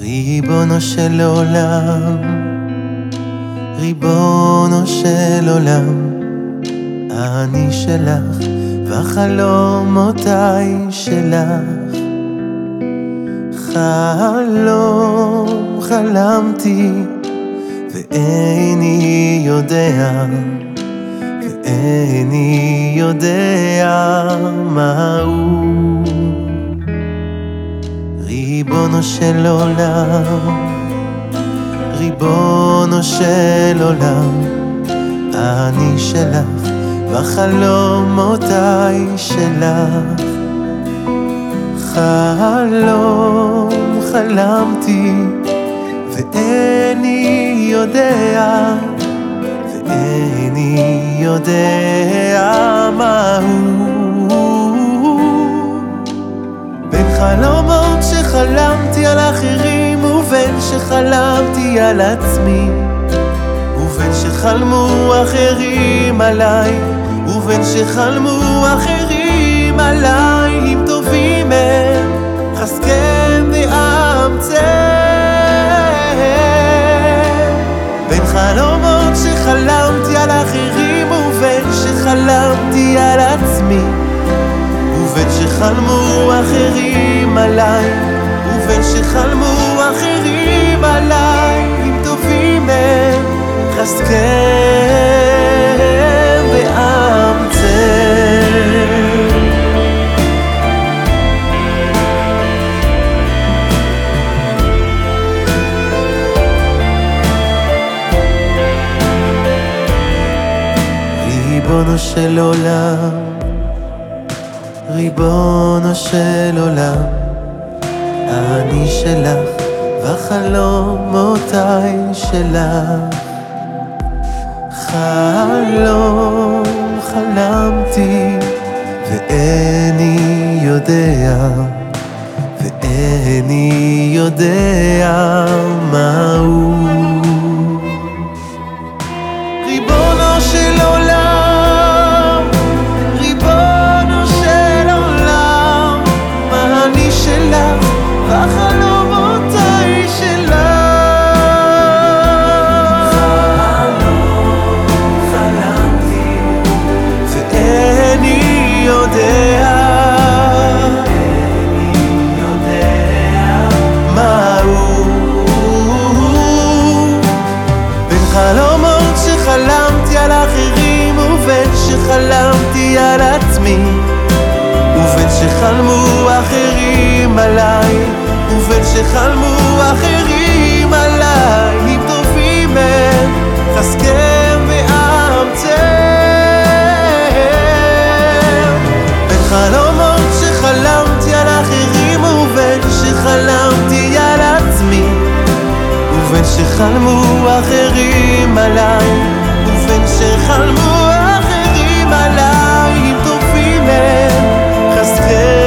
ריבונו של עולם, ריבונו של עולם, אני שלך וחלומותיי שלך. חלום חלמתי ואיני יודע, ואיני יודע מהו. ריבונו של עולם, ריבונו של עולם, אני שלך וחלומותיי שלך. חלום חלמתי ואיני יודע, ואיני יודע מהו. בין חלומות שחלמתי על אחרים ובין שחלמתי על עצמי ובין שחלמו אחרים עליי ובין שחלמו אחרים עליי אם טובים הם חזקם ואמצם בין חלומות שחלמתי על אחרים ובין שחלמתי על עצמי ובין שחלמו אחרים עליי שחלמו אחרים עליי אם טובים הם חזקם ואמצם. ריבונו של עולם, ריבונו של עולם, אני שלך וחלומותיי שלך. חלום חלמתי ואיני יודע, ואיני יודע מהו. חלמתי על עצמי ובין שחלמו אחרים עליי ובין שחלמו אחרים עליי אם טובים הם חזקם ואמצם בין חלומות שחלמתי על אחרים ובין שחלמתי על עצמי ובין שחלמו אחרים עליי ובין שחלמו Yeah.